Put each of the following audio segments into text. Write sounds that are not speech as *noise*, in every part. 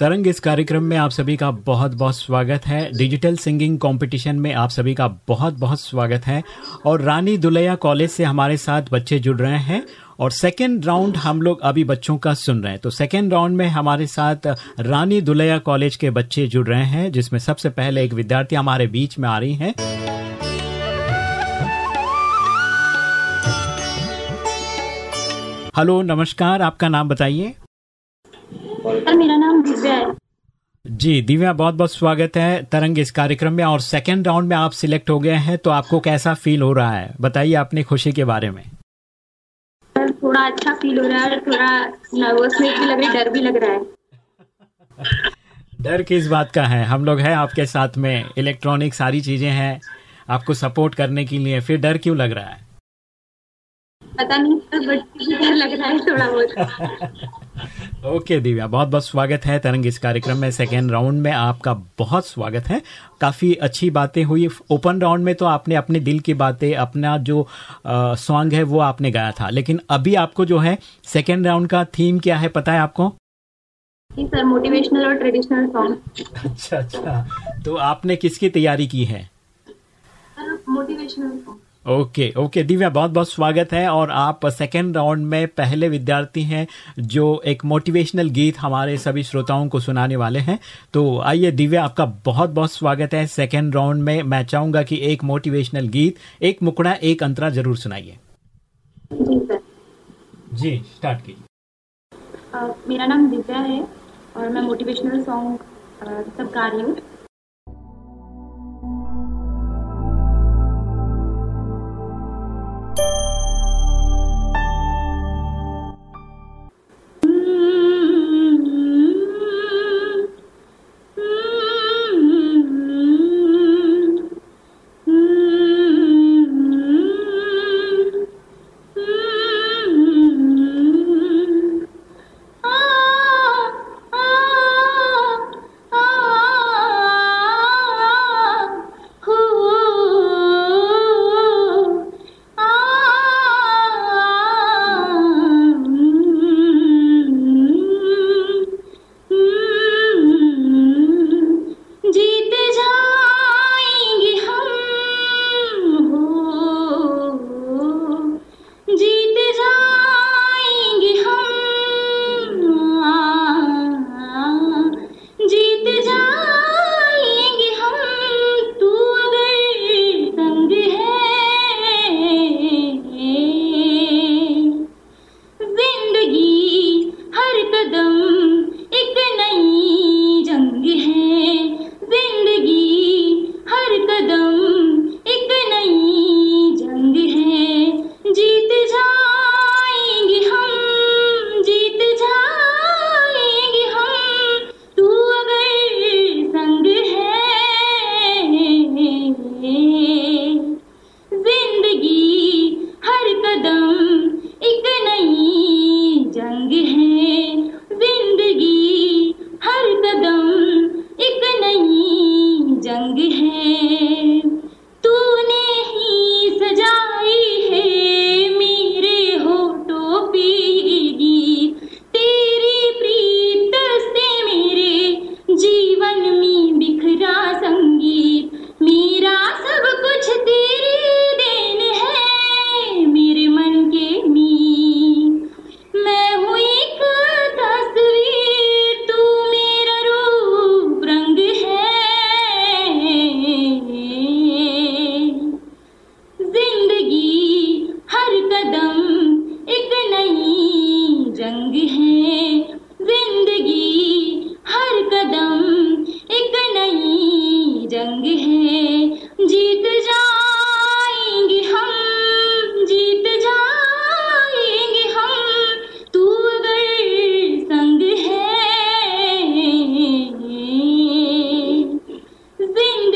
तरंग, इस कार्यक्रम में आप सभी का बहुत बहुत स्वागत है। डिजिटल सिंगिंग कंपटीशन में आप सभी का बहुत बहुत स्वागत है। और रानी दुलैया कॉलेज से हमारे साथ बच्चे जुड़ रहे हैं और सेकेंड राउंड हम लोग अभी बच्चों का सुन रहे हैं। तो सेकेंड राउंड में हमारे साथ रानी दुलैया कॉलेज के बच्चे जुड़ रहे हैं, जिसमें सबसे पहले एक विद्यार्थी हमारे बीच में आ रही हैं। हेलो, नमस्कार, आपका नाम बताइए। मेरा नाम दिव्या है। जी दिव्या बहुत बहुत स्वागत है तरंग इस कार्यक्रम में और सेकेंड राउंड में आप सिलेक्ट हो गए हैं तो आपको कैसा फील हो रहा है? बताइए अपनी खुशी के बारे में। थोड़ा अच्छा फील हो रहा है थोड़ा नर्वसनेस भी लग रही डर भी लग रहा है। डर किस बात का है? हम लोग हैं आपके साथ में इलेक्ट्रॉनिक सारी चीज़ें हैं आपको सपोर्ट करने के लिए फिर डर क्यों लग रहा है? पता नहीं बट डर लग रहा है थोड़ा बहुत। *laughs* ओके दिव्या बहुत बहुत स्वागत है तरंग इस कार्यक्रम में। सेकेंड राउंड में आपका बहुत स्वागत है। काफ़ी अच्छी बातें हुई। ओपन राउंड में तो आपने अपने दिल की बातें अपना जो सॉन्ग है वो आपने गाया था। लेकिन अभी आपको जो है सेकेंड राउंड का थीम क्या है पता है आपको? सर मोटिवेशनल और ट्रेडिशनल सॉन्ग अच्छा अच्छा। तो आपने किसकी तैयारी की है? Motivational song okay okay, Divya, बहुत बहुत स्वागत है और आप सेकेंड राउंड में पहले विद्यार्थी हैं जो एक मोटिवेशनल गीत हमारे सभी श्रोताओं को सुनाने वाले हैं। तो आइए दिव्या, आपका बहुत बहुत स्वागत है सेकेंड राउंड में। मैं चाहूँगा कि एक मोटिवेशनल गीत, एक मुकड़ा, एक अंतरा ज़रूर सुनाइए। जी स्टार्ट कीजिए। मेरा नाम दिव्या है और मैं मोटिवेशनल सॉन्ग सब गा रही हूँ।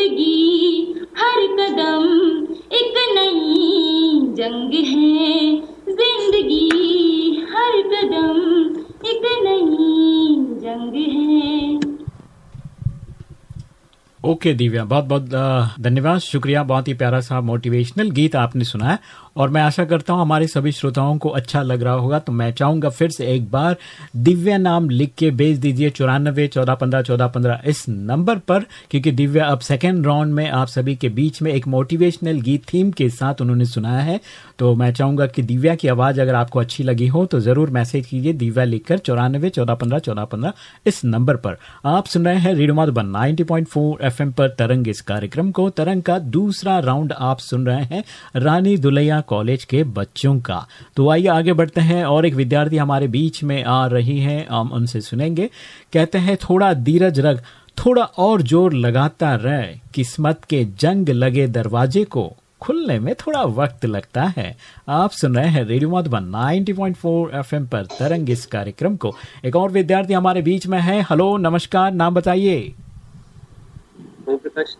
ज़िंदगी हर कदम एक नई जंग है। ओके दिव्या बहुत बहुत धन्यवाद। शुक्रिया, बहुत ही प्यारा सा मोटिवेशनल गीत आपने सुनाया और मैं आशा करता हूँ हमारे सभी श्रोताओं को अच्छा लग रहा होगा तो मैं चाहूँगा फिर से एक बार दिव्या नाम लिख के भेज दीजिए चौरानबे चौदह पंद्रह चौदह पंद्रह इस नंबर पर, क्योंकि दिव्या अब सेकेंड राउंड में आप सभी के बीच में एक मोटिवेशनल गीत थीम के साथ उन्होंने सुनाया है। तो मैं चाहूँगा कि दिव्या की आवाज़ अगर आपको अच्छी लगी हो तो ज़रूर मैसेज कीजिए दिव्या लिखकर चौरानबे चौदह पंद्रह चौदह पंद्रह इस नंबर पर। आप सुन रहे हैं रेडियो मधुबन 90.4 एफएम पर तरंग इस कार्यक्रम को। तरंग का दूसरा राउंड आप सुन रहे हैं रानी दुलैया कॉलेज के बच्चों का। तो आइए आगे बढ़ते हैं और एक विद्यार्थी हमारे बीच में आ रही है, हम उनसे सुनेंगे। कहते हैं, थोड़ा धीरज रख, थोड़ा और ज़ोर लगाता रह। किस्मत के जंग लगे दरवाजे को। खुलने में थोड़ा वक्त लगता है। आप सुन रहे हैं रेडियो मधुबन 90.4 एफएम पर तरंग इस कार्यक्रम को। एक और विद्यार्थी हमारे बीच में है। हेलो, नमस्कार, नाम बताइए। ओम प्रकाश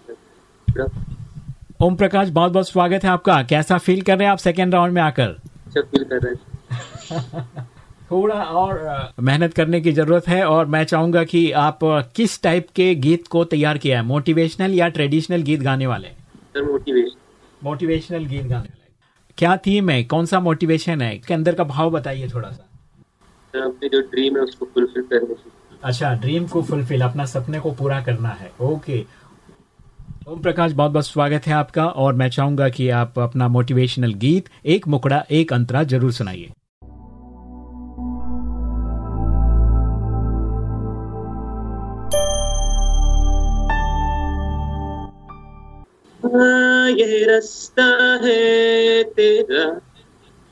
ओम प्रकाश बहुत बहुत स्वागत है आपका। कैसा फील कर रहे हैं आप सेकेंड राउंड में आकर? अच्छा फील कर रहे हैं। *laughs* थोड़ा और मेहनत करने की ज़रूरत है और मैं चाहूँगा कि आप किस टाइप के गीत को तैयार किया है? मोटिवेशनल या ट्रेडिशनल गीत गाने वाले? सर मोटिवेशन मोटिवेशनल गीत गाने वाले। क्या थीम है? कौन सा मोटिवेशन है? इसके अंदर का भाव बताइए थोड़ा सा। सर अपने जो ड्रीम है उसको फुलफिल करने की। अच्छा ड्रीम को फुलफिल अपना सपने को पूरा करना है। ओके ओम प्रकाश बहुत बहुत स्वागत है आपका, और मैं चाहूँगा कि आप अपना मोटिवेशनल गीत, एक मुकड़ा एक अंतरा ज़रूर सुनाइए। हाँ ये रास्ता है तेरा,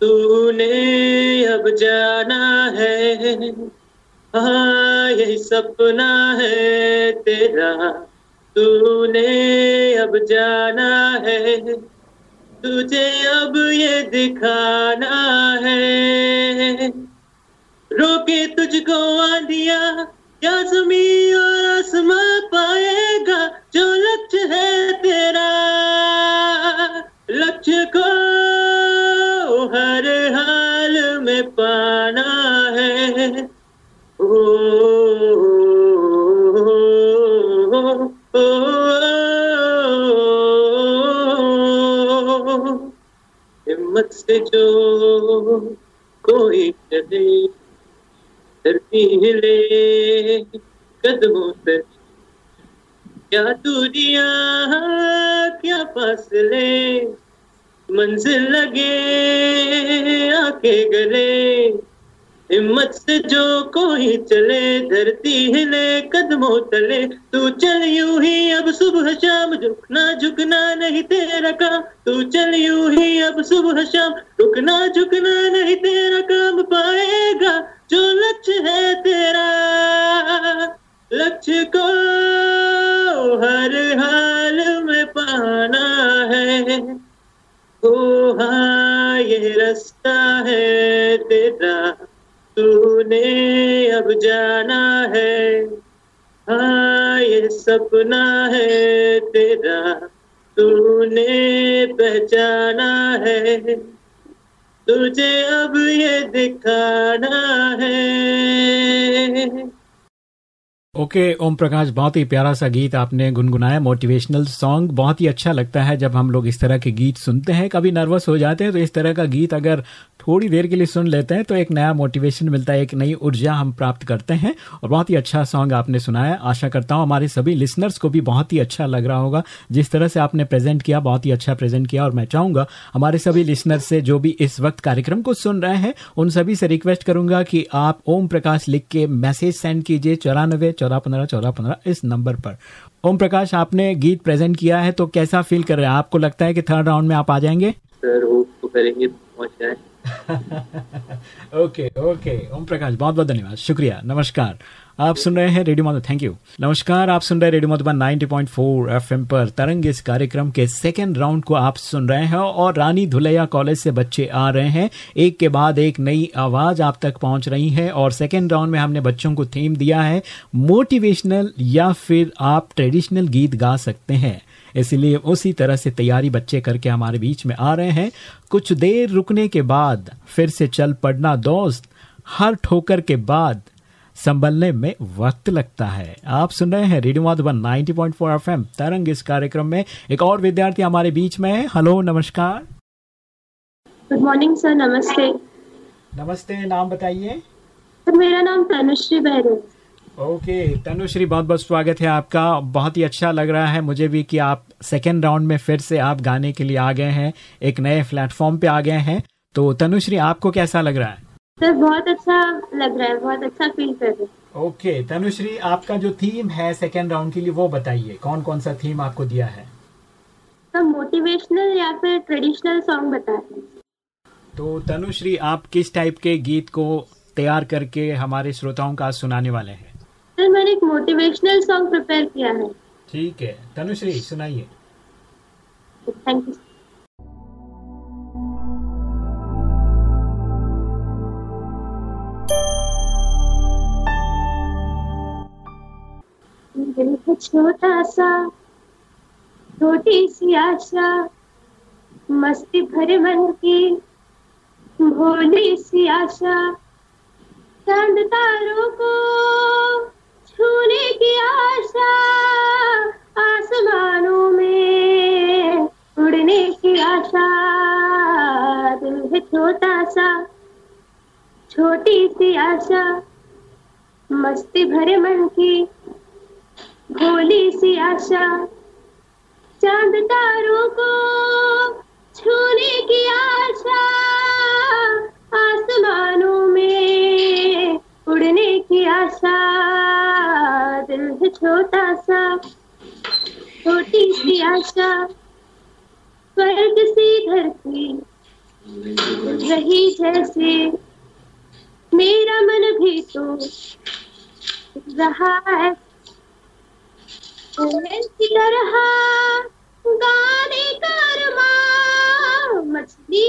तूने अब जाना है। हाँ यही सपना है तेरा तूने अब जाना है तुझे अब ये दिखाना है। रोके तुझको आंधिया या जमी और आसमां पाएगा जो लक्ष्य है तेरा? लक्ष्य को हर हाल में पाना है। ओ, ओ, ओ, ओ, हिम्मत से जो कोई चले धरती हिले कदमों से। क्या दूरिया क्या फासले, मंजिल लगे आके गले। हिम्मत से जो कोई चले, धरती हिले कदमों तले। तू चल यू ही अब सुबह शाम झुकना झुकना नहीं तेरा काम। तू चल यू ही अब सुबह शाम, रुकना झुकना नहीं तेरा काम। पाएगा जो लक्ष्य है तेरा, लक्ष्य को हर हाल में पाना है। ओ हाँ ये रास्ता है तेरा। तूने अब जाना है। हाँ ये सपना है तेरा। तूने पहचाना है। तुझे अब ये दिखाना है। ओके okay, ओम प्रकाश बहुत ही प्यारा सा गीत आपने गुनगुनाया मोटिवेशनल सॉन्ग बहुत ही अच्छा लगता है जब हम लोग इस तरह के गीत सुनते हैं। कभी नर्वस हो जाते हैं तो इस तरह का गीत अगर थोड़ी देर के लिए सुन लेते हैं तो एक नया मोटिवेशन मिलता है एक नई ऊर्जा हम प्राप्त करते हैं और बहुत ही अच्छा सॉन्ग आपने सुनाया। आशा करता हूँ हमारे सभी लिसनर्स को भी बहुत ही अच्छा लग रहा होगा। जिस तरह से आपने प्रेजेंट किया बहुत ही अच्छा प्रेजेंट किया और मैं चाहूँगा हमारे सभी लिसनर्स से जो भी इस वक्त कार्यक्रम को सुन रहे हैं उन सभी से रिक्वेस्ट करूँगा कि आप ओम प्रकाश लिख के मैसेज सेंड कीजिए चौरानबे चौदह पंद्रह चौदह पंद्रह इस नंबर पर। ओम प्रकाश आपने गीत प्रेजेंट किया है तो कैसा फील कर रहे हैं? आपको लगता है कि थर्ड राउंड में आप आ जाएँगे? सर होप तो करेंगे पहुँच जाए। ओके ओके ओम प्रकाश बहुत बहुत धन्यवाद। शुक्रिया नमस्कार। आप सुन रहे हैं रेडियो मधुबन थैंक यू नमस्कार, आप सुन रहे हैं रेडियो मधुबन 90.4 एफएम पर तरंग इस कार्यक्रम के सेकेंड राउंड को आप सुन रहे हैं और रानी धुलैया कॉलेज से बच्चे आ रहे हैं। एक के बाद एक नई आवाज़ आप तक पहुँच रही है और सेकेंड राउंड में हमने बच्चों को थीम दिया है मोटिवेशनल या फिर आप ट्रेडिशनल गीत गा सकते हैं। इसलिए उसी तरह से तैयारी बच्चे करके हमारे बीच में आ रहे हैं। कुछ देर रुकने के बाद फिर से चल पड़ना दोस्त, हर ठोकर के बाद संभलने में वक्त लगता है। आप सुन रहे हैं रेडियो माधुबन 90.4 एफएम तरंग इस कार्यक्रम में। एक और विद्यार्थी हमारे बीच में है। हेलो नमस्कार। गुड मॉर्निंग सर नमस्ते। नमस्ते नाम बताइए। सर मेरा नाम तनुश्री बहरे। ओके तनुश्री बहुत बहुत स्वागत है आपका। बहुत ही अच्छा लग रहा है मुझे भी कि आप सेकेंड राउंड में फिर से आप गाने के लिए आ गए हैं। एक नए प्लेटफॉर्म पे आ गए हैं। तो तनुश्री आपको कैसा लग रहा है? सर बहुत अच्छा लग रहा है बहुत अच्छा फील कर रहे हैं। ओके तनुश्री आपका जो थीम है सेकेंड राउंड के लिए वो बताइए कौन कौन सा थीम आपको दिया है? सर मोटिवेशनल या फिर ट्रेडिशनल सॉन्ग बताए। तो तनुश्री आप किस टाइप के गीत को तैयार करके हमारे श्रोताओं का सुनाने वाले हैं? सर मैंने एक मोटिवेशनल सॉन्ग प्रिपेयर किया है। ठीक है तनुश्री सुनाइए। थैंक यू दिल है छोटा सा, छोटी सी आशा, मस्ती भरे मन की भोली सी आशा। चाँद तारों को छूने की आशा, आसमानों में उड़ने की आशा। दिल है छोटा सा, छोटी सी आशा, मस्ती भरे मन की भोली सी आशा चाँद तारों को छूने की आशा आसमानों में उड़ने की आशा दिल है छोटा सा छोटी सी आशा स्वर्ग सी धरती रही जैसे मेरा मन भी तो रहा मछली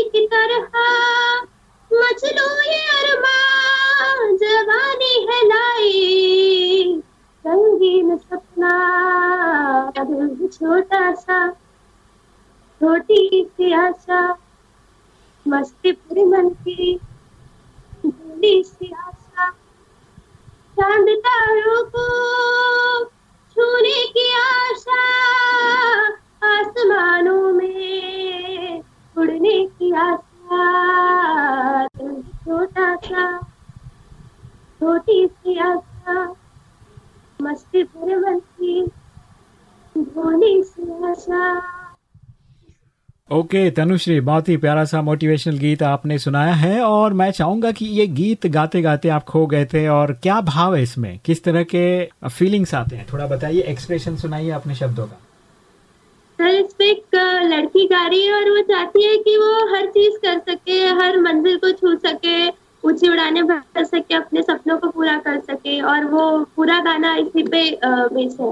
की तरह। जवानी है सपना दिल छोटा सा छोटी सी आशा। मस्ती पूरी मन की सी आशा। चाँद तारों को छूने की आशा आसमानों में, उड़ने की आशा। छोटा सा, छोटी सी आशा, मस्ती भरे धोनी सी आशा। ओके okay, तनुश्री बहुत ही प्यारा सा मोटिवेशनल गीत आपने सुनाया है और मैं चाहूँगा कि ये गीत गाते गाते आप खो गए थे और क्या भाव है इसमें? किस तरह के फीलिंग्स आते हैं? थोड़ा बताइए एक्सप्रेशन सुनाइए अपने शब्दों का। सर इस पे एक लड़की गा रही है और वो चाहती है कि वो हर चीज़ कर सके हर मंजिल को छू सके ऊँची उड़ाने भर सके अपने सपनों को पूरा कर सके और वो पूरा गाना इसी पे बेस है।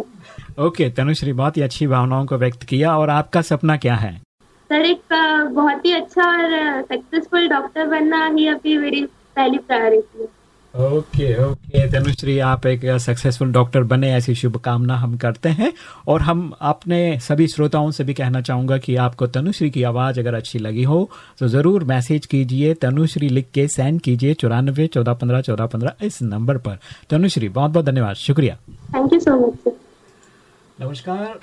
ओके तनुश्री बहुत ही अच्छी भावनाओं को व्यक्त किया और आपका सपना क्या है? सर एक बहुत ही अच्छा और सक्सेसफुल डॉक्टर बनना ही अभी मेरी पहली प्रायोरिटी है। Okay okay. तनुश्री आप एक सक्सेसफुल डॉक्टर बने ऐसी शुभकामना हम करते हैं। और हम अपने सभी श्रोताओं से भी कहना चाहूँगा कि आपको तनुश्री की आवाज़ अगर अच्छी लगी हो तो ज़रूर मैसेज कीजिए तनुश्री लिख के सेंड कीजिए चौरानबे चौदह पंद्रह चौदह पंद्रह इस नंबर पर। तनुश्री बहुत बहुत धन्यवाद शुक्रिया। थैंक यू सो मच नमस्कार।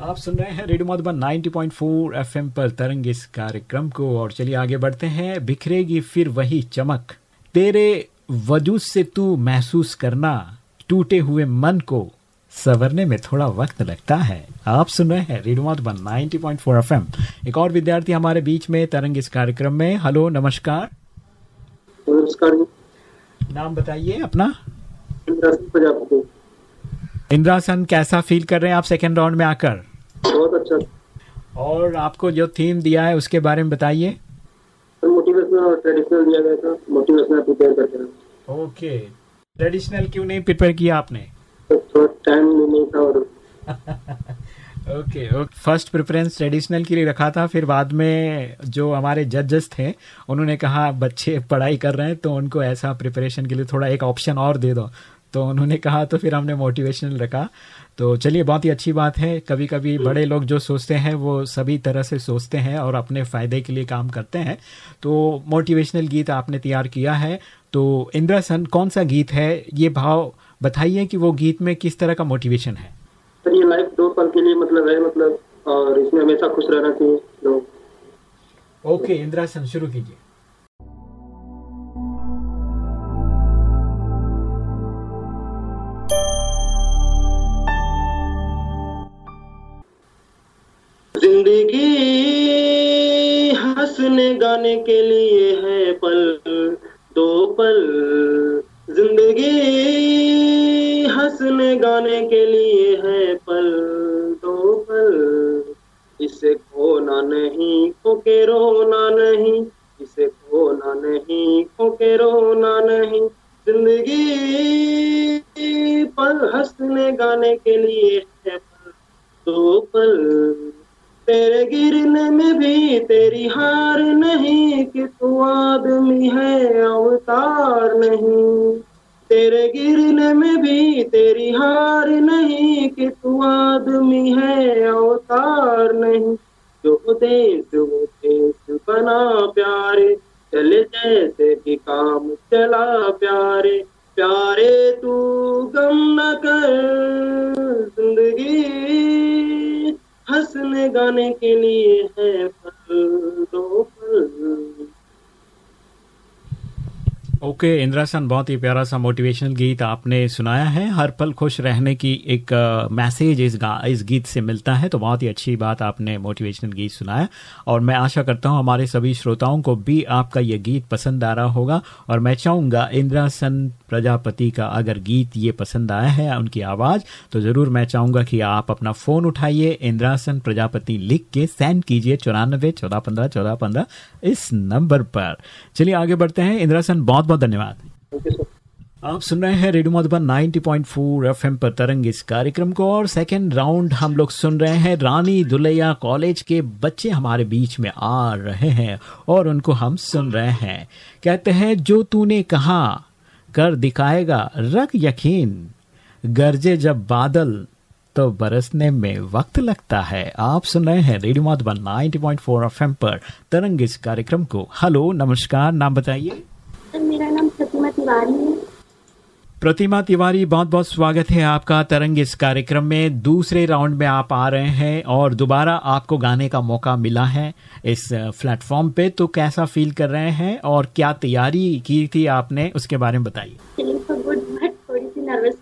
आप सुन रहे हैं रेडियो मधुबन 90.4 एफएम पर तरंग इस कार्यक्रम को और चलिए आगे बढ़ते हैं। बिखरेगी फिर वही चमक। तेरे वजूद से तू महसूस करना टूटे हुए मन को सवरने में थोड़ा वक्त लगता है। आप सुन रहे हैं रेडियो मधुबन 90.4 एफएम। एक और विद्यार्थी हमारे बीच में तरंग इस कार्यक्रम में। हेलो नमस्कार। नमस्कार नाम बताइए अपना। प्रजापति। इंद्रासन कैसा फील कर रहे हैं आप सेकेंड राउंड में आकर? बहुत अच्छा। और आपको जो थीम दिया है उसके बारे में बताइए। मोटिवेशनल और ट्रेडिशनल दिया गया था। मोटिवेशनल प्रिपेयर करते ओके ट्रेडिशनल क्यों नहीं प्रिपेयर किया आपने? टाइम नहीं था और okay okay first preference traditional के लिए रखा था फिर बाद में जो हमारे जजेस थे उन्होंने कहा बच्चे पढ़ाई कर रहे हैं तो उनको ऐसा प्रिपरेशन के लिए थोड़ा एक ऑप्शन और दे दो। तो उन्होंने कहा तो फिर हमने मोटिवेशनल रखा। तो चलिए बहुत ही अच्छी बात है। कभी कभी बड़े लोग जो सोचते हैं वो सभी तरह से सोचते हैं और अपने फ़ायदे के लिए काम करते हैं। तो मोटिवेशनल गीत आपने तैयार किया है। तो इंदिरा सन कौन सा गीत है? ये भाव बताइए कि वो गीत में किस तरह का मोटिवेशन है। सर ये लाइफ दो पल के लिए मतलब है मतलब और इसमें हमेशा खुश रहना चाहिए। ओके इंदिरा सन शुरू कीजिए। ज़िंदगी हंसने गाने के लिए है पल, दो पल। ज़िंदगी हंसने गाने के लिए है पल, दो पल। इसे खोना नहीं खो के रोना नहीं, इसे खोना नहीं खो के रोना नहीं। ज़िंदगी पल, हंसने गाने के लिए है पल, दो पल। तेरे गिरने में भी तेरी हार नहीं कि तू आदमी है, अवतार नहीं। तेरे गिरने में भी तेरी हार नहीं कि तू आदमी है, अवतार नहीं। जो देश वो देश बना प्यारे, चले जैसे भी काम चला प्यारे। प्यारे तू गम न कर, ज़िंदगी हंसने गाने के लिए है पल दो पल ओके okay, इंदिरा सन बहुत ही प्यारा सा मोटिवेशनल गीत आपने सुनाया है। हर पल खुश रहने की एक मैसेज इस गा इस गीत से मिलता है तो बहुत ही अच्छी बात आपने मोटिवेशनल गीत सुनाया। और मैं आशा करता हूँ हमारे सभी श्रोताओं को भी आपका ये गीत पसंद आ रहा होगा। और मैं चाहूँगा इंदिरा सन प्रजापति का अगर गीत ये पसंद आया है उनकी आवाज़ तो ज़रूर मैं चाहूँगा कि आप अपना फ़ोन उठाइए इंदिरासन प्रजापति लिख के सेंड कीजिए चौरानबे चौदह पंद्रह चौदह पंद्रह इस नंबर पर। चलिए आगे बढ़ते हैं इंदिरासन बहुत बहुत धन्यवाद। आप सुन रहे हैं रेडियो मधुबन 90.4 एफएम पर तरंग इस कार्यक्रम को और सेकेंड राउंड हम लोग सुन रहे हैं रानी दुलैया कॉलेज के बच्चे हमारे बीच में आ रहे हैं और उनको हम सुन रहे हैं। कहते हैं जो तूने कहा कर दिखाएगा रख यकीन गरजे जब बादल तो बरसने में वक्त लगता है। आप सुन रहे हैं रेडियो मधुबन 90.4 एफएम पर तरंग इस कार्यक्रम को। हेलो नमस्कार नाम बताइए। मेरा नाम प्रतिमा तिवारी है। प्रतिमा तिवारी बहुत बहुत स्वागत है आपका तरंग इस कार्यक्रम में। दूसरे राउंड में आप आ रहे हैं और दोबारा आपको गाने का मौका मिला है इस प्लेटफॉर्म पे। तो कैसा फील कर रहे हैं और क्या तैयारी की थी आपने उसके बारे में बताइए। नर्वस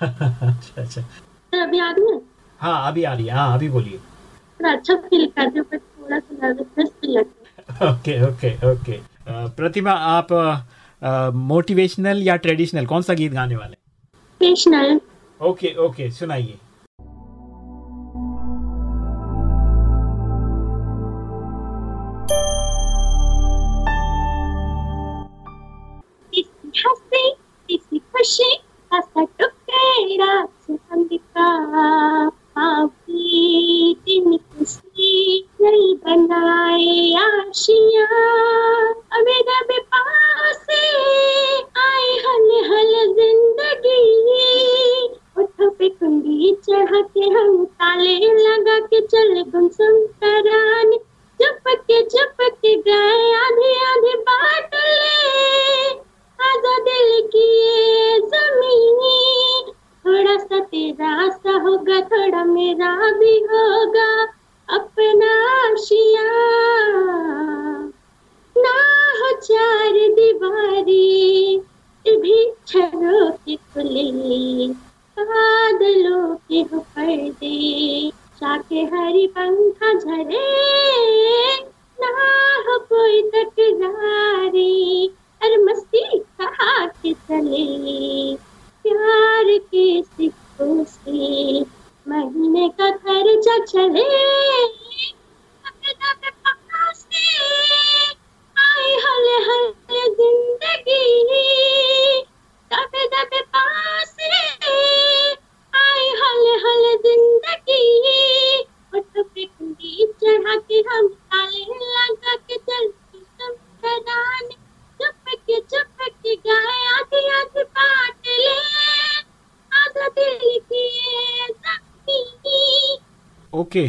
अच्छा अच्छा। तो अभी आ रही है? हाँ अभी आ रही है। हाँ अभी बोलिए। अच्छा फील करते थोड़ा सा नर्वसनेस फील लगता है। ओके ओके ओके प्रतिमा आप मोटिवेशनल या ट्रेडिशनल कौन सा गीत गाने वाले ट्रेडिशनल ओके ओके सुनाइए। ओके।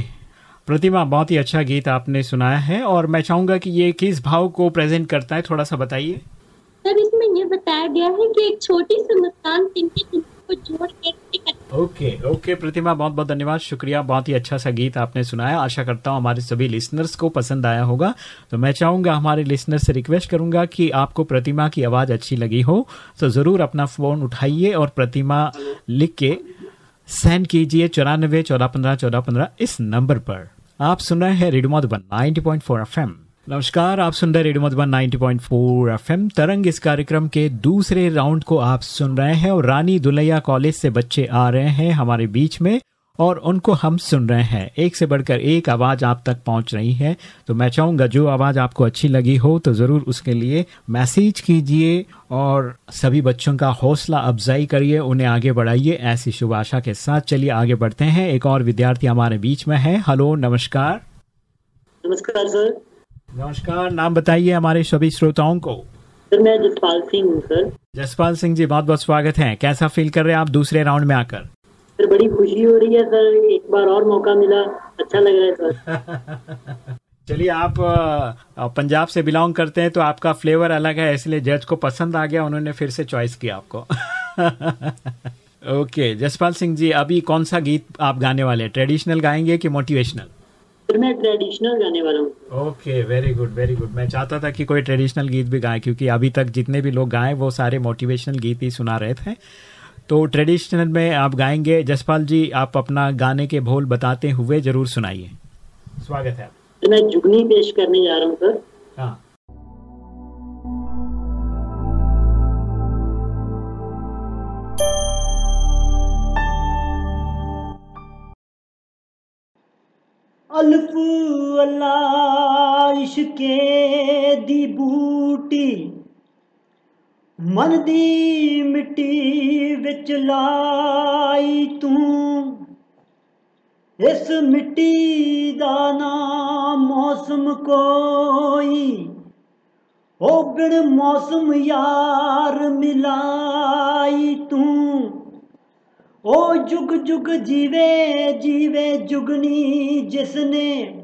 प्रतिमा बहुत ही अच्छा गीत आपने सुनाया है और मैं चाहूँगा कि ये किस भाव को प्रेजेंट करता है थोड़ा सा बताइए। सर इसमें ये बताया गया है कि एक छोटी सी मुस्कान तिनके तिनके को जोड़ के ओके ओके प्रतिमा बहुत बहुत धन्यवाद शुक्रिया बहुत ही अच्छा सा गीत आपने सुनाया। आशा करता हूँ हमारे सभी लिसनर्स को पसंद आया होगा। तो मैं चाहूँगा हमारे लिसनर से रिक्वेस्ट करूँगा कि आपको प्रतिमा की आवाज़ अच्छी लगी हो तो ज़रूर अपना फ़ोन उठाइए और प्रतिमा लिख के सेंड कीजिए चौरानबे, चौदह पंद्रह चौदह पंद्रह इस नंबर पर। आप सुन रहे हैं रेडियो मधुबन 90.4 पॉइंट नमस्कार, आप सुन रहे रेडियो मधुबन 90.4 पॉइंट तरंग इस कार्यक्रम के दूसरे राउंड को आप सुन रहे हैं और रानी दुलैया कॉलेज से बच्चे आ रहे हैं हमारे बीच में। और उनको हम सुन रहे हैं। एक से बढ़कर एक आवाज़ आप तक पहुँच रही है। तो मैं चाहूँगा जो आवाज़ आपको अच्छी लगी हो तो ज़रूर उसके लिए मैसेज कीजिए और सभी बच्चों का हौसला अफजाई करिए उन्हें आगे बढ़ाइए। ऐसी शुभ आशा के साथ चलिए आगे बढ़ते हैं। एक और विद्यार्थी हमारे बीच में है। हेलो नमस्कार। नमस्कार सर। नमस्कार नाम बताइए हमारे सभी श्रोताओं को। सर मैं जसपाल सिंह हूँ सर। जसपाल सिंह जी बहुत बहुत स्वागत है। कैसा फील कर रहे हैं आप दूसरे राउंड में आकर? सर बड़ी खुशी हो रही है सर। एक बार और मौका मिला अच्छा लग रहा है सर। *laughs* चलिए आप पंजाब से बिलोंग करते हैं तो आपका फ्लेवर अलग है इसलिए जज को पसंद आ गया उन्होंने फिर से चॉइस किया आपको। *laughs* ओके जसपाल सिंह जी अभी कौन सा गीत आप गाने वाले हैं? ट्रेडिशनल गाएँगे कि मोटिवेशनल? मैं ट्रेडिशनल गाने वाला हूँ। Okay very good very good. मैं चाहता था कि कोई ट्रेडिशनल गीत भी गाए क्योंकि अभी तक जितने भी लोग गाए वो सारे मोटिवेशनल गीत ही सुना रहे थे। तो ट्रेडिशनल में आप गाएँगे। जसपाल जी आप अपना गाने के भोल बताते हुए ज़रूर सुनाइए। स्वागत है आप मैं जुगनी पेश करने जा रहा हूँ सर। हाँ। अल्लाह इश्क़ के दी बूटी ਮਨ ਦੀ ਮਿੱਟੀ ਵਿੱਚ ਲਾਈ ਤੂੰ। ਇਸ ਮਿੱਟੀ ਦਾ ਨਾਮ ਮੌਸਮ ਕੋਈ। ਉਹ ਬਿਨ ਮੌਸਮ ਯਾਰ ਮਿਲਾਈ ਤੂੰ। ਉਹ ਜੁਗ ਜੁਗ ਜੀਵੇ ਜੀਵੇ ਜੁਗਨੀ ਜਿਸਨੇ।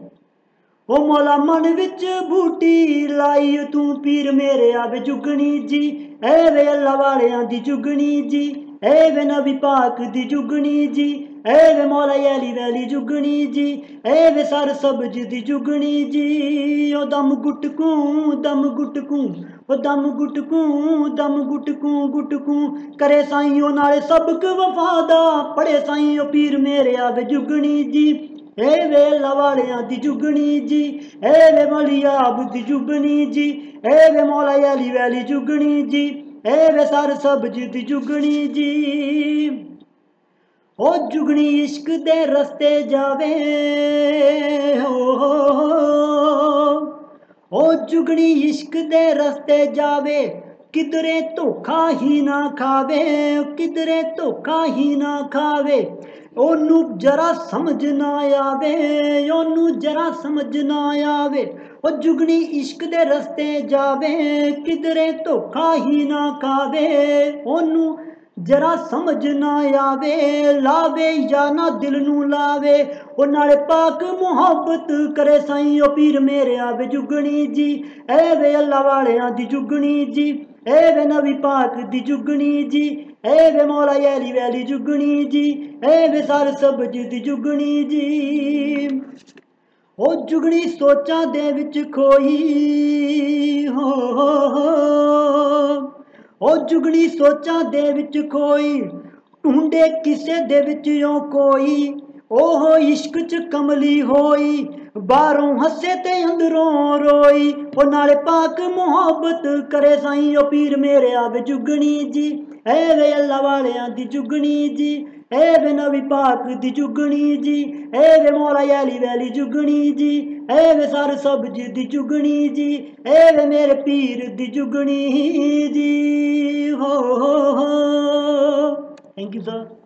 ਉਹ ਮੋਲਾ ਮਨ ਵਿੱਚ ਬੂਟੀ ਲਾਈ ਤੂੰ, ਪੀਰ ਮੇਰੇ ਆਵੇ ਜੁਗਣੀ ਜੀ। ਐ ਵੇ ਅੱਲਾ ਵਾਲਿਆਂ ਦੀ ਜੁਗਣੀ ਜੀ ਐ ਵੇ ਨਬੀ ਪਾਕ ਦੀ ਜੁਗਣੀ ਜੀ ਐ ਵੇ ਮੌਲਾ ਅਲੀ ਵੈਲੀ ਜੁਗਣੀ ਜੀ ਐ ਵੇ ਸਰ ਸਬਜ ਦੀ ਜੁਗਣੀ ਜੀ ਉਹ ਦਮ ਗੁਟਕੂ ਦਮ ਗੁਟਕੂ ਉਹ ਦਮ ਗੁਟਕੂ ਦਮ ਗੁਟਕੂ ਗੁਟਕੂ ਕਰੇ ਸਾਈਓ ਨਾਲੇ ਸਬਕ ਵਫਾ ਦਾ ਪੜੇ ਸਾਈਓ ਪੀਰ ਮੇਰੇ ਆਵੇ ਜੁਗਣੀ ਜੀ ए वे लवाड़िया दी जुगनी जी ए वे जुगनी जी ए वे वैली जुगनी जी ए वे सार सब्ज जुगनी जी। ओ जुगनी इश्क दे रस्ते जावे ओ जुगनी इश्क दे रस्ते जावे, किधरे धोखा ही ना खावे, किधरे धोखा ही ना खावे। ਉਹਨੂੰ ਜਰਾ ਸਮਝ ਨਾ ਆਵੇ, ਉਹਨੂੰ ਜਰਾ ਸਮਝ ਨਾ ਆਵੇ। ਉਹ ਜੁਗਣੀ ਇਸ਼ਕ ਦੇ ਰਸਤੇ ਜਾਵੇ, ਕਿਧਰੇ ਧੋਖਾ ਹੀ ਨਾ ਖਾਵੇ। ਉਹਨੂੰ ਜਰਾ ਸਮਝ ਨਾ ਆਵੇ, ਲਾਵੇ ਜਾਂ ਨਾ ਦਿਲ ਨੂੰ ਲਾਵੇ। ਉਹ ਨਾਲੇ ਪਾਕ ਮੁਹੱਬਤ ਕਰੇ ਸਾਈਂ, ਉਹ ਪੀਰ ਮੇਰਿਆ ਵੇ ਜੁਗਣੀ ਜੀ, ਐ ਵੇ ਅੱਲਾ ਵਾਲਿਆਂ ਦੀ ਜੁਗਣੀ ਜੀ। ਐ ਵੇ ਨਬੀ ਪਾਕ ਦੀ ਜੁਗਣੀ ਜੀ, ਐ ਵੇ ਮੌਲਾ ਅਲੀ ਵੈਲੀ ਜੁਗਣੀ ਜੀ, ਐ ਵੇ ਸਰ ਸਬਜ ਦੀ ਜੁਗਣੀ ਜੀ। ਉਹ ਜੁਗਣੀ ਸੋਚਾਂ ਦੇ ਵਿੱਚ ਖੋਈ, ਹੋ ਉਹ ਜੁਗਣੀ ਸੋਚਾਂ ਦੇ ਵਿੱਚ ਖੋਈ ਢੂੰਡੇ ਕਿਸੇ ਦੇ ਵਿੱਚ ਓ ਕੋਈ ओह इश्क च कमली होई, बारों हसे ते अंदरों रोई। ओ नाले पाक मोहब्बत करे साई, ओ पीर मेरे आवे जुगनी जी। ऐ वे अल्लाह वालेयां दी जुगनी जी, ऐ वे नबी पाक दी जुगनी जी, ऐ वे मौला याली वैली जुगनी जी, ऐ वे सार सब्ज दी जुगनी जी, ऐ वे मेरे पीर दी जुगनी जी। हो हो हो। थैंक यू सर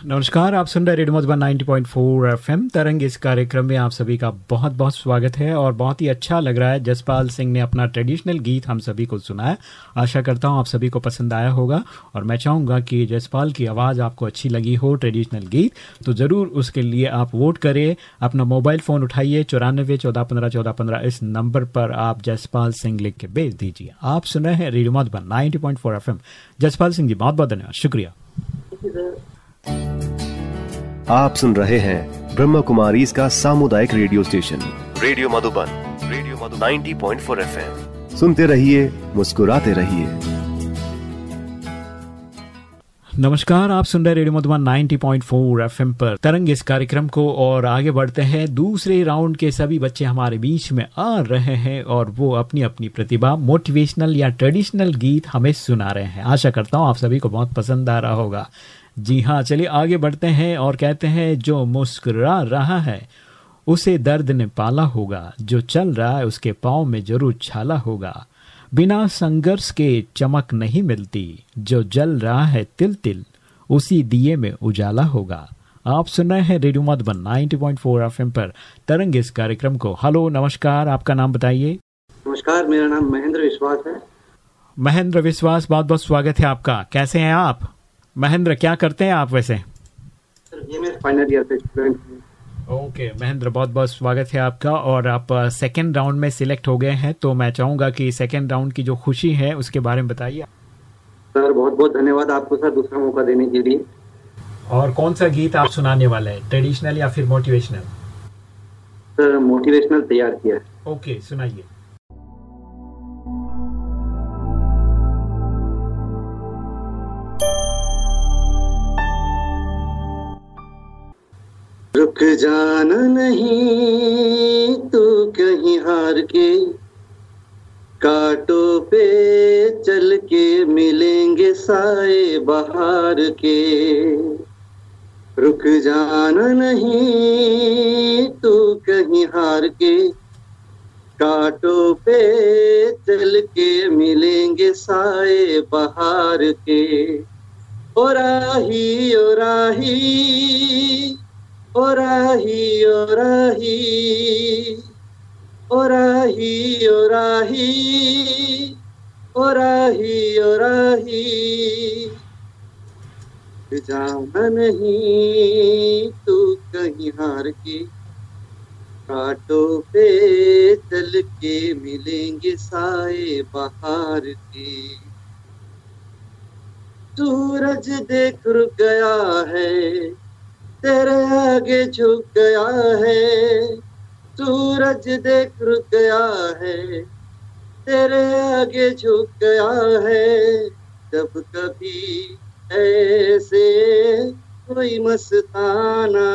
नमस्कार, आप सुन रहे रेडियो मधुबन 90.4 एफएम। तरंग इस कार्यक्रम में आप सभी का बहुत बहुत स्वागत है और बहुत ही अच्छा लग रहा है। जसपाल सिंह ने अपना ट्रेडिशनल गीत हम सभी को सुनाया आशा करता हूँ आप सभी को पसंद आया होगा और मैं चाहूँगा कि जसपाल की आवाज़ आपको अच्छी लगी हो ट्रेडिशनल गीत तो ज़रूर उसके लिए आप वोट करें। अपना मोबाइल फ़ोन उठाइए चौरानबे चौदह पंद्रह चौदह पंद्रह इस नंबर पर आप जसपाल सिंह लिख के भेज दीजिए। आप सुन रहे हैं radio Madhuban ninety point Jaspal Singh ji बहुत बहुत धन्यवाद, शुक्रिया। आप सुन रहे हैं ब्रह्म कुमारी इसका सामुदायिक radio station. Radio Madhuban radio Madhuban. 90.4 FM. सुनते रहिए मुस्कुराते रहिए। नमस्कार आप सुन रहे रेडियो मधुबन 90.4 एफएम पर। तरंग इस कार्यक्रम को और आगे बढ़ते हैं। दूसरे राउंड के सभी बच्चे हमारे बीच में आ रहे हैं और वो अपनी अपनी प्रतिभा मोटिवेशनल या ट्रेडिशनल गीत हमें सुना रहे हैं। आशा करता हूँ आप सभी को बहुत पसंद आ रहा होगा। जी हाँ चलिए आगे बढ़ते हैं और कहते हैं जो मुस्कुरा रहा है उसे दर्द ने पाला होगा जो चल रहा है उसके पाँव में ज़रूर छाला होगा। बिना संघर्ष के चमक नहीं मिलती जो जल रहा है तिल तिल उसी दिए में उजाला होगा। आप सुन रहे हैं रेडियो मधुबन 90.4 एफएम पर तरंग इस कार्यक्रम को। हेलो नमस्कार आपका नाम बताइए। नमस्कार मेरा नाम महेंद्र विश्वास है। महेंद्र विश्वास बहुत बहुत स्वागत है आपका। कैसे हैं आप? महेंद्र क्या करते हैं आप वैसे? ये मेरे final year student okay Mahendra बहुत बहुत स्वागत है आपका। और आप सेकेंड राउंड में सिलेक्ट हो गए हैं तो मैं चाहूँगा कि सेकेंड राउंड की जो खुशी है उसके बारे में बताइए। सर बहुत बहुत धन्यवाद आपको सर दूसरा मौका देने के लिए। और कौन सा गीत आप सुनाने वाले हैं? ट्रेडिशनल या फिर मोटिवेशनल सर मोटिवेशनल तैयार किया है। ओके सुनाइए। जाना नहीं तू कहीं हार के। कांटों पे चल के मिलेंगे साए बहार के। रुक जाना नहीं तू कहीं हार के। कांटों पे चल के मिलेंगे साए बहार के। ओ राही ओ राही ओ राही ओ राही ओ राही ओ राही ओ राही ओ राही। जाना नहीं तू कहीं हार के, कांटों पे चल के मिलेंगे साए बहार के। सूरज देख रुक गया है तेरे आगे झुक गया है, सूरज देख रुक गया है, तेरे आगे झुक गया है, जब कभी ऐसे कोई मस्ताना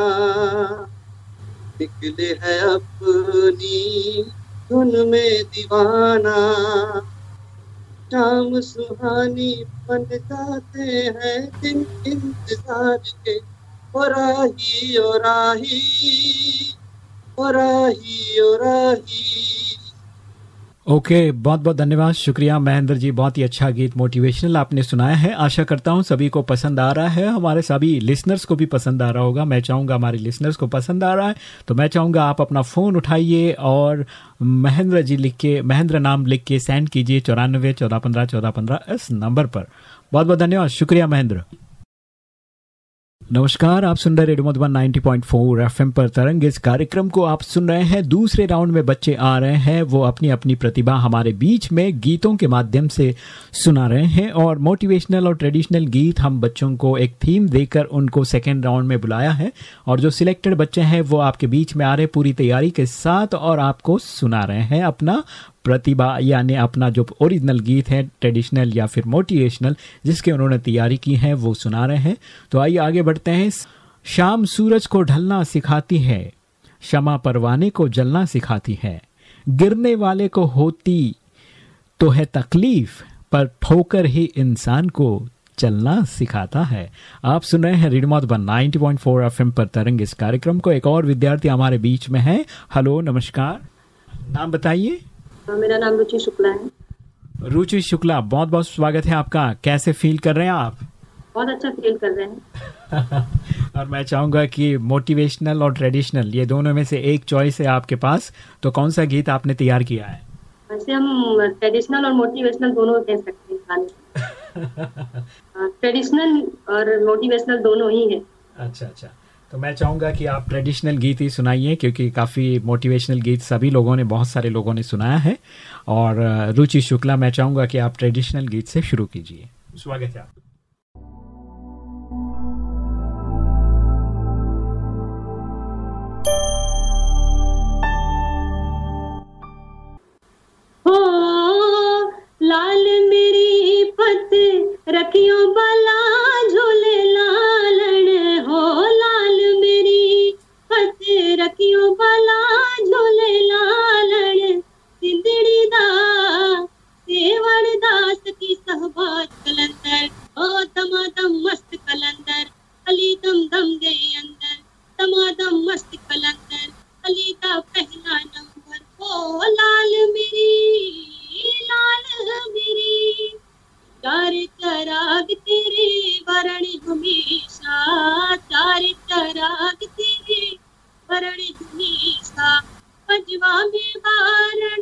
निकले है अपनी धुन में दीवाना। शाम सुहानी बन जाते हैं दिन इंतज़ार के। ओ ओ ओ ओके बहुत बहुत धन्यवाद। शुक्रिया महेंद्र जी, बहुत ही अच्छा गीत मोटिवेशनल आपने सुनाया है। आशा करता हूँ सभी को पसंद आ रहा है। हमारे सभी लिसनर्स को भी पसंद आ रहा होगा। मैं चाहूँगा हमारे लिसनर्स को पसंद आ रहा है। तो मैं चाहूँगा आप अपना फ़ोन उठाइए और महेंद्र जी लिख के महेंद्र नाम लिख के सेंड कीजिए चौरानवे चौदह पंद्रह चौदह पंद्रह इस नंबर पर। बहुत बहुत धन्यवाद। शुक्रिया महेंद्र। नमस्कार, आप सुन रहे रेडियो मधुबन 90.4 एफएम पर तरंग। इस कार्यक्रम को आप सुन रहे हैं। दूसरे राउंड में बच्चे आ रहे हैं। वो अपनी अपनी प्रतिभा हमारे बीच में गीतों के माध्यम से सुना रहे हैं और मोटिवेशनल और ट्रेडिशनल गीत हम बच्चों को एक थीम देकर उनको सेकेंड राउंड में बुलाया है और जो सिलेक्टेड बच्चे हैं, वो आपके बीच में आ रहे पूरी तैयारी के साथ और आपको सुना रहे हैं अपना प्रतिभा, यानी अपना जो ओरिजिनल गीत है, ट्रेडिशनल या फिर मोटिवेशनल, जिसके उन्होंने तैयारी की है, वो सुना रहे हैं। तो आइए आगे बढ़ते हैं। शाम सूरज को ढलना सिखाती है, क्षमा परवाने को जलना सिखाती है। गिरने वाले को होती तो है तकलीफ़, पर ठोकर ही इंसान को चलना सिखाता है। आप सुन रहे हैं रेडियो वन 90.4 एफएम पर तरंग इस कार्यक्रम को। एक और विद्यार्थी हमारे बीच में है। हेलो, नमस्कार। नाम बताइए। मेरा नाम रुचि शुक्ला है। रुचि शुक्ला बहुत बहुत स्वागत है आपका। कैसे फील कर रहे हैं आप? बहुत अच्छा फील कर रहे हैं। *laughs* और मैं चाहूँगा कि मोटिवेशनल और ट्रेडिशनल ये दोनों में से एक चॉइस है आपके पास। तो कौन सा गीत आपने तैयार किया है? वैसे हम ट्रेडिशनल और मोटिवेशनल दोनों कह सकते हैं गाने। *laughs* ट्रेडिशनल और मोटिवेशनल दोनों ही है। अच्छा अच्छा। तो मैं चाहूँगा कि आप ट्रेडिशनल गीत ही सुनाइए क्योंकि काफ़ी मोटिवेशनल गीत सभी लोगों ने बहुत सारे लोगों ने सुनाया है। और रुचि शुक्ला मैं चाहूँगा कि आप ट्रेडिशनल गीत से शुरू कीजिए। स्वागत है आप लाल मेरी पत रखियो बला की सहबाज कलंदर ओ दमादम मस्त कलंदर अली दम दम दे अंदर। दमादम मस्त कलंदर अली का पहला नंबर, ओ लाल मेरी लाल मेरी। चार चराग तेरे वरण हमेशा, चार चराग तेरे वरण हमेशा। पजवा में वारण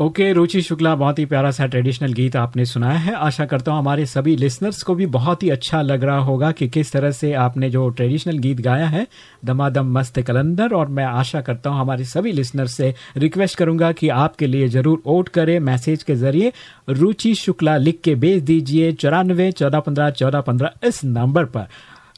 ओके okay, रुचि शुक्ला बहुत ही प्यारा सा ट्रेडिशनल गीत आपने सुनाया है। आशा करता हूँ हमारे सभी लिसनर्स को भी बहुत ही अच्छा लग रहा होगा कि किस तरह से आपने जो ट्रेडिशनल गीत गाया है दमादम मस्त कलंदर और मैं आशा करता हूँ हमारे सभी लिसनर्स से रिक्वेस्ट करूँगा कि आपके लिए ज़रूर वोट करें मैसेज के ज़रिए। रुचि शुक्ला लिख के भेज दीजिए चौरानवे चौदह पंद्रह चौदह पंद्रह इस नंबर पर।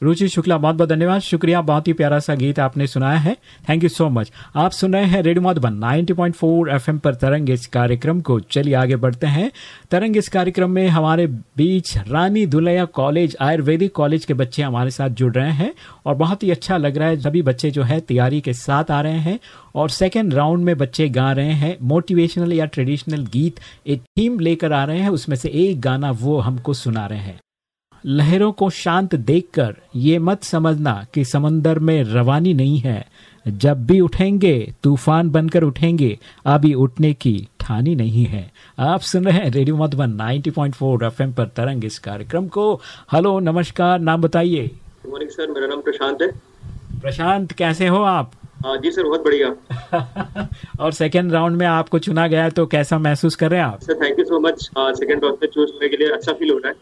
रुचि शुक्ला, बहुत बहुत धन्यवाद। शुक्रिया, बहुत ही प्यारा सा गीत आपने सुनाया है। थैंक यू सो मच आप सुन रहे हैं रेडियो मधुबन 90.4 एफएम पर तरंग इस कार्यक्रम को। चलिए आगे बढ़ते हैं। तरंग इस कार्यक्रम में हमारे बीच रानी दुलैया कॉलेज, आयुर्वेदिक कॉलेज के बच्चे हमारे साथ जुड़ रहे हैं और बहुत ही अच्छा लग रहा है। सभी बच्चे जो है, तैयारी के साथ आ रहे हैं और सेकेंड राउंड में बच्चे गा रहे हैं। मोटिवेशनल या ट्रेडिशनल गीत एक थीम लेकर आ रहे हैं। उसमें से एक गाना वो हमको सुना रहे हैं। लहरों को शांत देखकर ये मत समझना कि समंदर में रवानी नहीं है। जब भी उठेंगे तूफ़ान बनकर उठेंगे अभी उठने की ठानी नहीं है। आप सुन रहे हैं रेडियो मधुबन 90.4 एफएम पर तरंग इस कार्यक्रम को। हेलो नमस्कार नाम बताइए। मॉर्निंग सर मेरा नाम प्रशांत है। प्रशांत कैसे हो आप? आ, जी सर बहुत बढ़िया। *laughs* और सेकेंड राउंड में आपको चुना गया तो कैसा महसूस कर रहे हैं आप? Sir thank you so much second round में चूज़ होने के लिए अच्छा फील हो रहा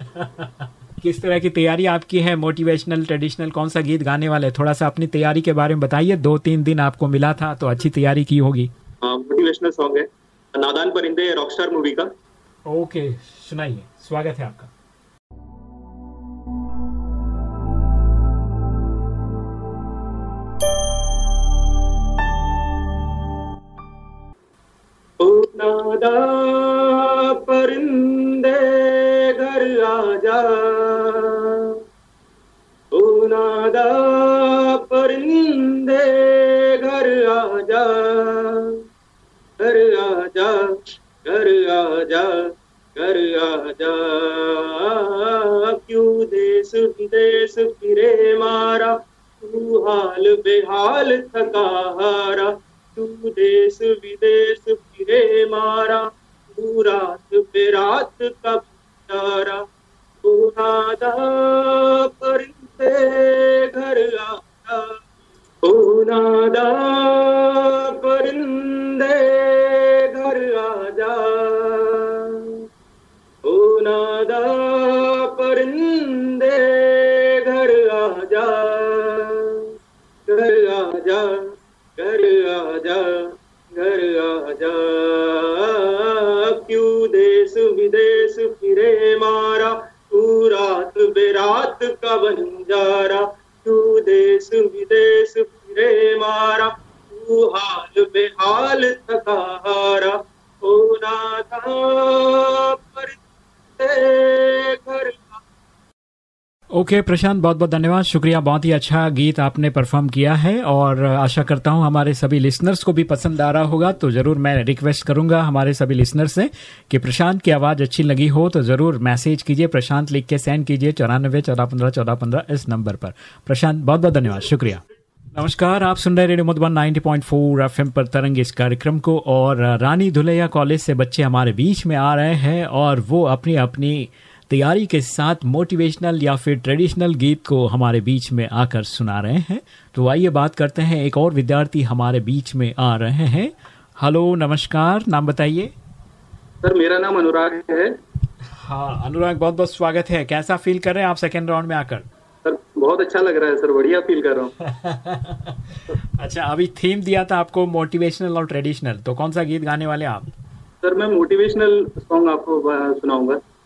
है। *laughs* किस तरह की तैयारी आपकी है? मोटिवेशनल ट्रेडिशनल कौन सा गीत गाने वाले थोड़ा सा अपनी तैयारी के बारे में बताइए। दो तीन दिन आपको मिला था तो अच्छी तैयारी की होगी। मोटिवेशनल सॉन्ग है। नादान परिंदे रॉकस्टार मूवी का। ओके सुनाइए। स्वागत है आपका। ओ नादा परिंदे परिंदे घर आजा घर आजा घर आजा घर आजा। क्यों देश विदेश फिरे मारा तू हाल बेहाल थका हारा? तू देश विदेश फिरे मारा तू रात पे रात का तारा तू नादा परिंदे घर आया ओ नादा परिंदे घर आजा। ओ नादा परिंदे घर आजा। घर आजा घर आजा घर आजा। क्यों देश विदेश फिरे मारा, तू रात बेरात का बंजारा तू देश विदेश फिरे मारा तू हाल बेहाल थका हारा ओ नाथा पर घर ओके okay, प्रशांत बहुत बहुत धन्यवाद। शुक्रिया बहुत ही अच्छा गीत आपने परफॉर्म किया है और आशा करता हूँ हमारे सभी लिसनर्स को भी पसंद आ रहा होगा तो ज़रूर मैं रिक्वेस्ट करूँगा हमारे सभी लिसनर्स से कि प्रशांत की आवाज़ अच्छी लगी हो तो ज़रूर मैसेज कीजिए प्रशांत लिख के सेंड कीजिए चौरानबे चौदह पंद्रह चौदह पंद्रह इस नंबर पर। प्रशांत बहुत बहुत धन्यवाद। शुक्रिया। नमस्कार आप सुन रहे रेडियो मधुबन 90.4 एफएम पर तरंग इस कार्यक्रम को और रानी धुलैया कॉलेज से बच्चे हमारे बीच में आ रहे हैं और वो अपनी अपनी तैयारी के साथ मोटिवेशनल या फिर ट्रेडिशनल गीत को हमारे बीच में आकर सुना रहे हैं। तो आइए बात करते हैं एक और विद्यार्थी हमारे बीच में आ रहे हैं। हेलो नमस्कार नाम बताइए। सर मेरा नाम अनुराग है। हाँ अनुराग बहुत बहुत स्वागत है। कैसा फील कर रहे हैं आप सेकेंड राउंड में आकर? सर बहुत अच्छा लग रहा है सर बढ़िया फील कर रहा हूँ। *laughs* अच्छा अभी थीम दिया था आपको मोटिवेशनल और ट्रेडिशनल तो कौन सा गीत गाने वाले आप? सर मैं मोटिवेशनल सॉन्ग आपको सुनाऊँगा।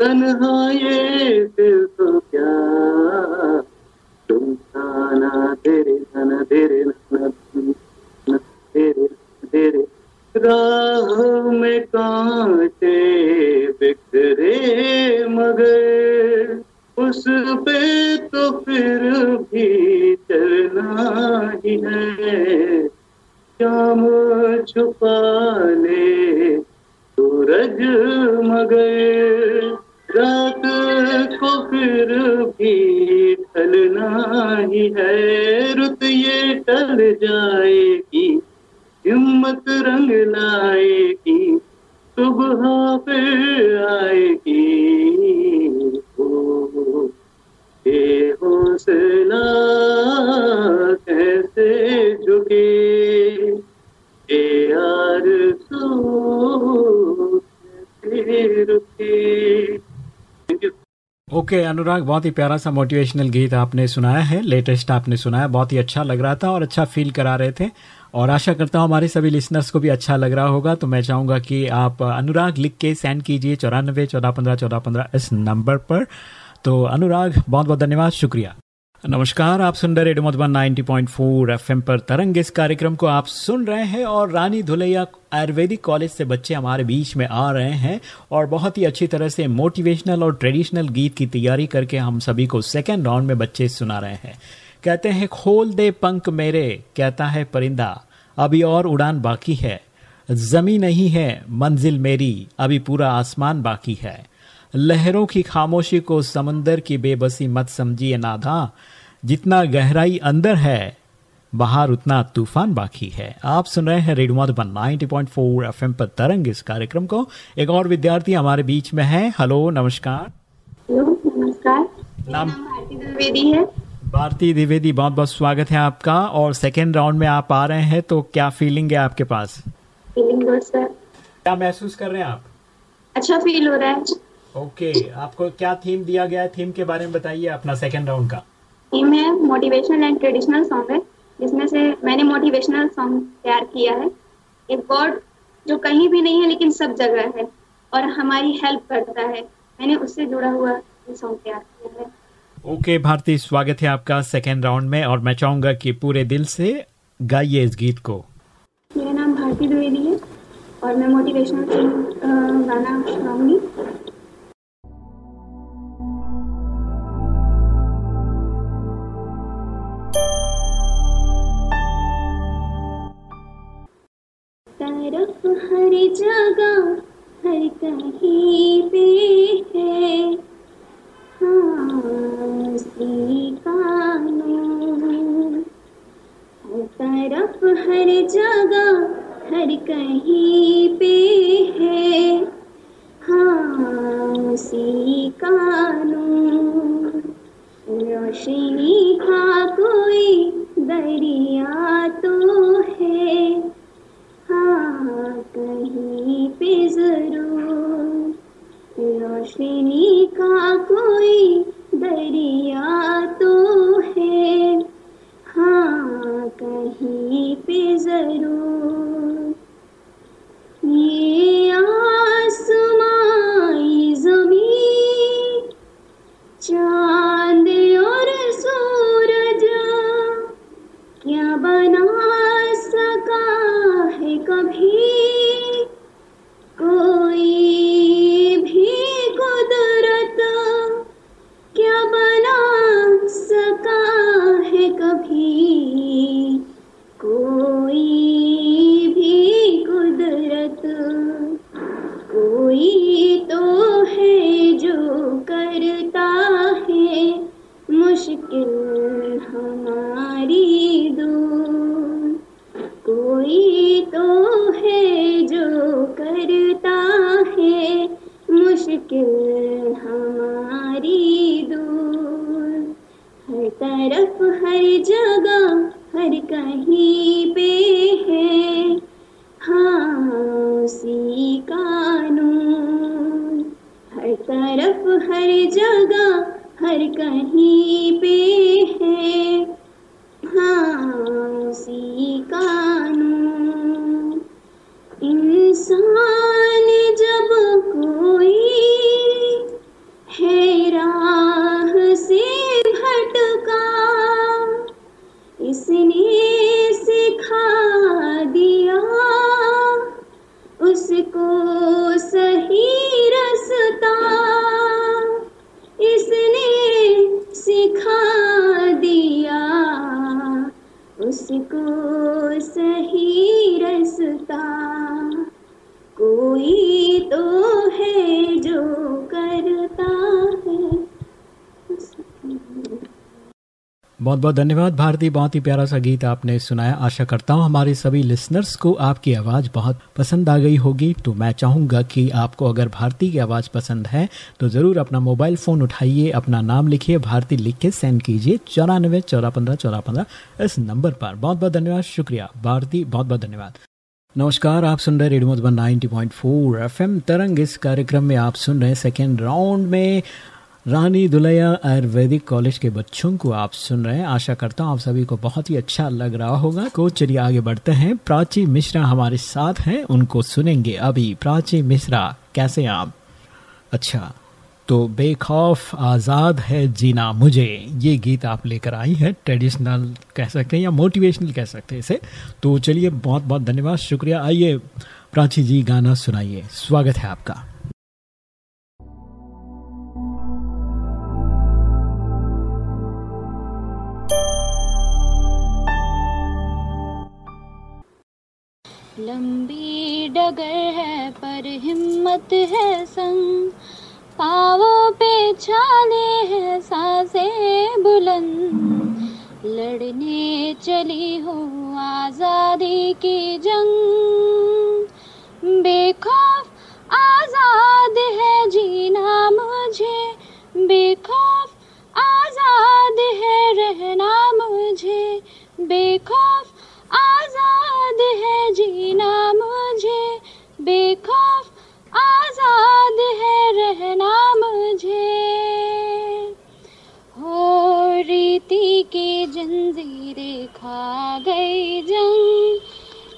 तन्हा ये दिल तो क्या? ना तेरे ना धीरे तेरे तेरे राह में कांटे बहुत ही प्यारा सा मोटिवेशनल गीत आपने सुनाया है लेटेस्ट आपने सुनाया, बहुत ही अच्छा लग रहा था और अच्छा फील करा रहे थे। और आशा करता हूँ हमारे सभी लिसनर्स को भी अच्छा लग रहा होगा तो मैं चाहूँगा कि आप अनुराग लिख के सेंड कीजिए चौरानबे चौदह पंद्रह चौदह पंद्रह इस नंबर पर। तो अनुराग बहुत बहुत धन्यवाद, शुक्रिया। नमस्कार, आप सुन रहे रेडियो मधुबन 90.4 एफएम पर तरंग। इस कार्यक्रम को आप सुन रहे हैं और रानी धुलैया आयुर्वेदिक कॉलेज से बच्चे हमारे बीच में आ रहे हैं और बहुत ही अच्छी तरह से मोटिवेशनल और ट्रेडिशनल गीत की तैयारी करके हम सभी को सेकेंड राउंड में बच्चे सुना रहे हैं। कहते हैं, खोल दे पंख मेरे, कहता है परिंदा। अभी और उड़ान बाकी है। जमी नहीं है, मंजिल मेरी। अभी पूरा आसमान बाकी है। लहरों की खामोशी को समंदर की बेबसी मत समझिए नाधा। जितना गहराई अंदर है बाहर उतना तूफ़ान बाकी है। आप सुन रहे हैं रेडियो मधुबन 90.4 एफएम पर तरंग इस कार्यक्रम को। एक और विद्यार्थी हमारे बीच में है। हेलो नमस्कार। नमस्कार। नाम भारती द्विवेदी है। भारती द्विवेदी बहुत बहुत स्वागत है आपका। और सेकेंड राउंड में आप आ रहे हैं तो क्या फीलिंग है आपके पास? फीलिंग गुड सर क्या महसूस कर रहे हैं आप? अच्छा फील हो रहा है। ओके okay, आपको क्या थीम दिया गया है? थीम के बारे में बताइए अपना सेकेंड राउंड का। थीम है मोटिवेशनल एंड ट्रेडिशनल सॉन्ग है जिसमें से मैंने मोटिवेशनल सॉन्ग तैयार किया है। एक वर्ड जो कहीं भी नहीं है लेकिन सब जगह है और हमारी हेल्प करता है। मैंने उससे जुड़ा हुआ ये सॉन्ग तैयार किया है। ओके okay, भारती स्वागत है आपका सेकेंड राउंड में और मैं चाहूँगा कि पूरे दिल से गाइए इस गीत को। मेरा नाम भारती द्विवेदी है और मैं मोटिवेशनल गाना गाऊँगी। हर जगह हर कहीं पे है। हाँ हर तरफ़, हर जगह हर कहीं पे है। हाँ उसी का नूर रोशनी का कोई दरिया तो हाँ। बहुत बहुत धन्यवाद। भारती बहुत ही प्यारा सा गीत आपने सुनाया। आशा करता हूँ हमारे सभी लिसनर्स को आपकी आवाज़ बहुत पसंद आ गई होगी। तो मैं चाहूँगा कि आपको अगर भारती की आवाज़ पसंद है तो ज़रूर अपना मोबाइल फ़ोन उठाइए, अपना नाम लिखिए, भारती लिख के सेंड कीजिए चौरानवे चौरा पंद्रह चौरा पंद्रह इस नंबर पर। बहुत बहुत धन्यवाद, शुक्रिया। भारती, बहुत बहुत धन्यवाद। नमस्कार, आप सुन रहे रेडियो नाइनटी मधुबन 90.4 एफएम। तरंग इस कार्यक्रम में आप सुन रहे हैं सेकेंड राउंड में। रानी दुलैया आयुर्वेदिक कॉलेज के बच्चों को आप सुन रहे हैं। आशा करता हूँ आप सभी को बहुत ही अच्छा लग रहा होगा। को चलिए आगे बढ़ते हैं। प्राची मिश्रा हमारे साथ हैं, उनको सुनेंगे अभी। प्राची मिश्रा, कैसे आप? अच्छा तो बेखौफ आज़ाद है जीना मुझे। ये गीत आप लेकर आई है, ट्रेडिशनल कह सकते हैं या मोटिवेशनल कह सकते हैं इसे। तो चलिए बहुत बहुत धन्यवाद, शुक्रिया। आइए, प्राची जी, गाना सुनाइए। स्वागत है आपका। डगर है, पर हिम्मत है संग। पावों पे छाले हैं सांसे बुलंद। लड़ने चली हूँ आज़ादी की जंग। बेखौफ आज़ाद है जीना मुझे। बेखौफ आज़ाद है रहना मुझे। बेखौफ आज़ाद है जीना मुझे बेखौफ आज़ाद है रहना मुझे। हो रीति की जंजीरें खा गई जंग।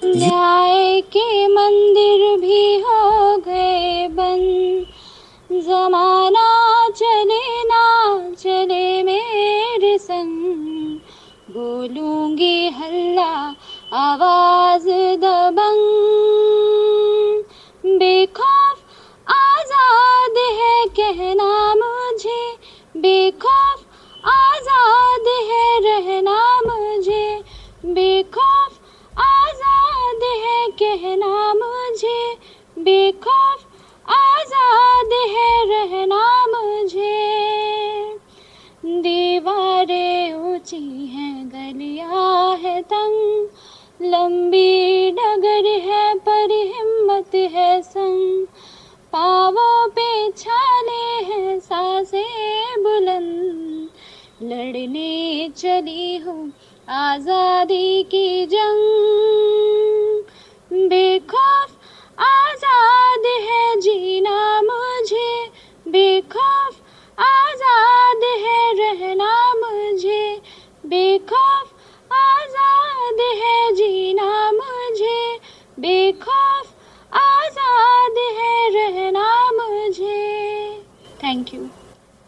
न्याय के मंदिर भी हो गए बंद। जमाना चले ना चले मेरे संग। बोलूँगी हल्ला आवाज़ दबंग। बेखौफ आज़ाद है, रहना मुझे। दीवारें ऊँची हैं, गलियाँ है तंग। लंबी डगर है, पर हिम्मत है संग। पावों पे छाले हैं, सासे बुलंद। लड़ने चली हूँ, आज़ादी की जंग।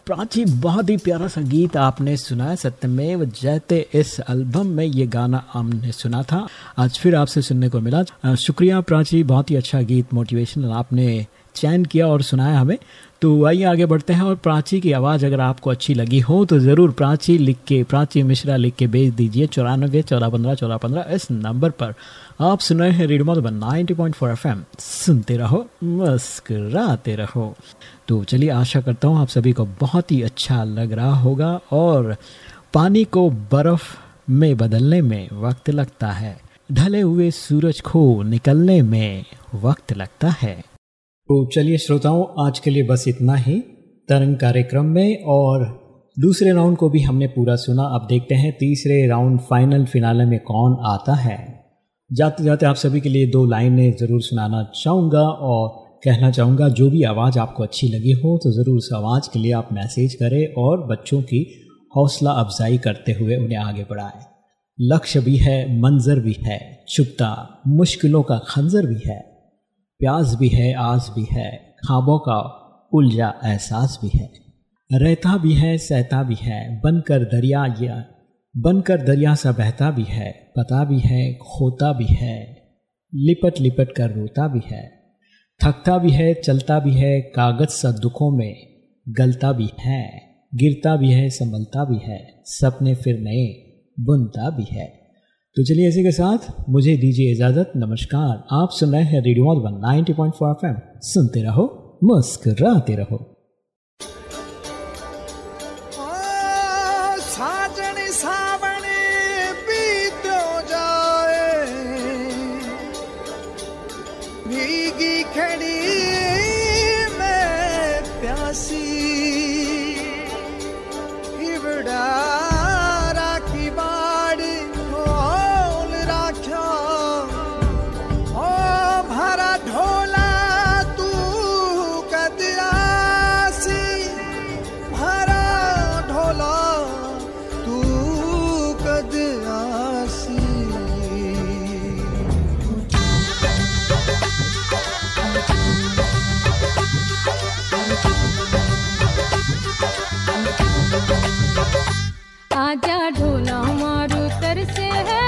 प्राची, बहुत ही प्यारा सा गीत आपने सुना सत्यमेव जयते। इस एल्बम में ये गाना हमने सुना था। आज फिर आपसे सुनने को मिला। शुक्रिया प्राची, बहुत ही अच्छा गीत मोटिवेशनल आपने चयन किया और सुनाया हमें। तो आइए आगे बढ़ते हैं और प्राची की आवाज़ अगर आपको अच्छी लगी हो तो ज़रूर प्राची लिख के, प्राची मिश्रा लिख के भेज दीजिए चौरानबे चौदह पंद्रह चौदह पंद्रह इस नंबर पर। आप सुन रहे हैं radio Madhuban ninety point four F सुनते रहो, मुस्कराते रहो। तो चलिए, आशा करता हूँ आप सभी को बहुत ही अच्छा लग रहा होगा और पानी को बर्फ़ में बदलने में वक्त लगता है। ढले हुए सूरज को निकलने में वक्त लगता है। तो चलिए श्रोताओं, आज के लिए बस इतना ही। तरंग कार्यक्रम में और दूसरे राउंड को भी हमने पूरा सुना। अब देखते हैं तीसरे राउंड फाइनल फिनाले में कौन आता है। जाते जाते आप सभी के लिए दो लाइनें ज़रूर सुनाना चाहूँगा और कहना चाहूँगा, जो भी आवाज़ आपको अच्छी लगी हो तो ज़रूर उस आवाज़ के लिए आप मैसेज करें और बच्चों की हौसला अफजाई करते हुए उन्हें आगे बढ़ाएँ। लक्ष्य भी है, मंजर भी है चुपता मुश्किलों का खंजर भी है। प्यास भी है आस भी है खाबों का उलझा एहसास भी है रहता भी है सहता भी है बनकर दरिया या बनकर दरिया सा बहता भी है पता भी है खोता भी है लिपट लिपट कर रोता भी है थकता भी है चलता भी है कागज़ सा दुखों में गलता भी है गिरता भी है संभलता भी है सपने फिर नए बुनता भी है तो चलिए इसी के साथ मुझे दीजिए इजाज़त, नमस्कार। आप सुन रहे हैं रेडियो 90.4 पॉइंट सुनते रहो, मुस्कराते रहो। आजा ढोला मारू तर से है।